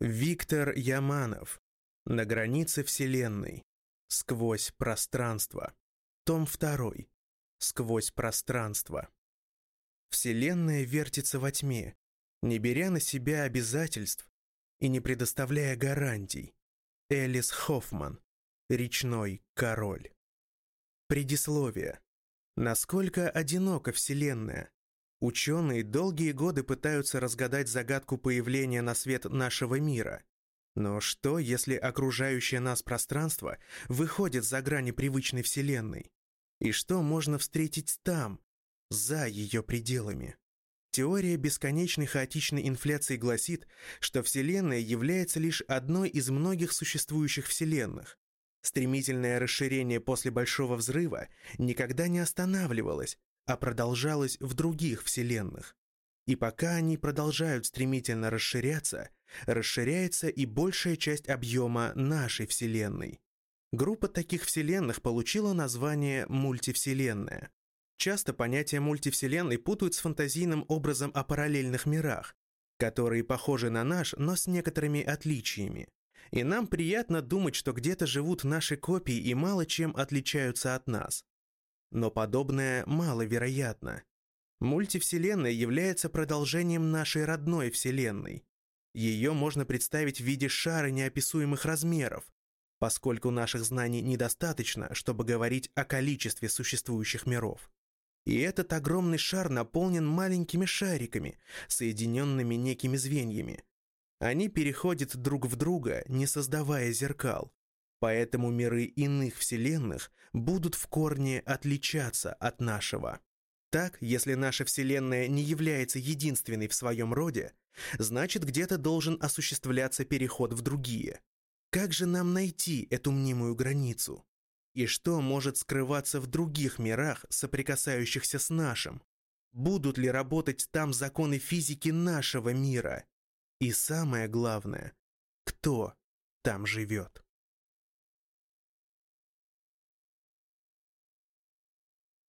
Виктор Яманов. На границе Вселенной. Сквозь пространство. Том 2. Сквозь пространство. Вселенная вертится во тьме, не беря на себя обязательств и не предоставляя гарантий. Элис Хоффман. Речной король. Предисловие. Насколько одинока Вселенная? Ученые долгие годы пытаются разгадать загадку появления на свет нашего мира. Но что, если окружающее нас пространство выходит за грани привычной Вселенной? И что можно встретить там, за ее пределами? Теория бесконечной хаотичной инфляции гласит, что Вселенная является лишь одной из многих существующих Вселенных. Стремительное расширение после Большого Взрыва никогда не останавливалось, а продолжалось в других Вселенных. И пока они продолжают стремительно расширяться, расширяется и большая часть объема нашей Вселенной. Группа таких Вселенных получила название «мультивселенная». Часто понятие мультивселенной путают с фантазийным образом о параллельных мирах, которые похожи на наш, но с некоторыми отличиями. И нам приятно думать, что где-то живут наши копии и мало чем отличаются от нас. Но подобное маловероятно. Мультивселенная является продолжением нашей родной Вселенной. Ее можно представить в виде шара неописуемых размеров, поскольку наших знаний недостаточно, чтобы говорить о количестве существующих миров. И этот огромный шар наполнен маленькими шариками, соединенными некими звеньями, они переходят друг в друга, не создавая зеркал. Поэтому миры иных вселенных будут в корне отличаться от нашего. Так, если наша Вселенная не является единственной в своем роде, значит где-то должен осуществляться переход в другие. Как же нам найти эту мнимую границу? И что может скрываться в других мирах, соприкасающихся с нашим? Будут ли работать там законы физики нашего мира? И самое главное, кто там живет.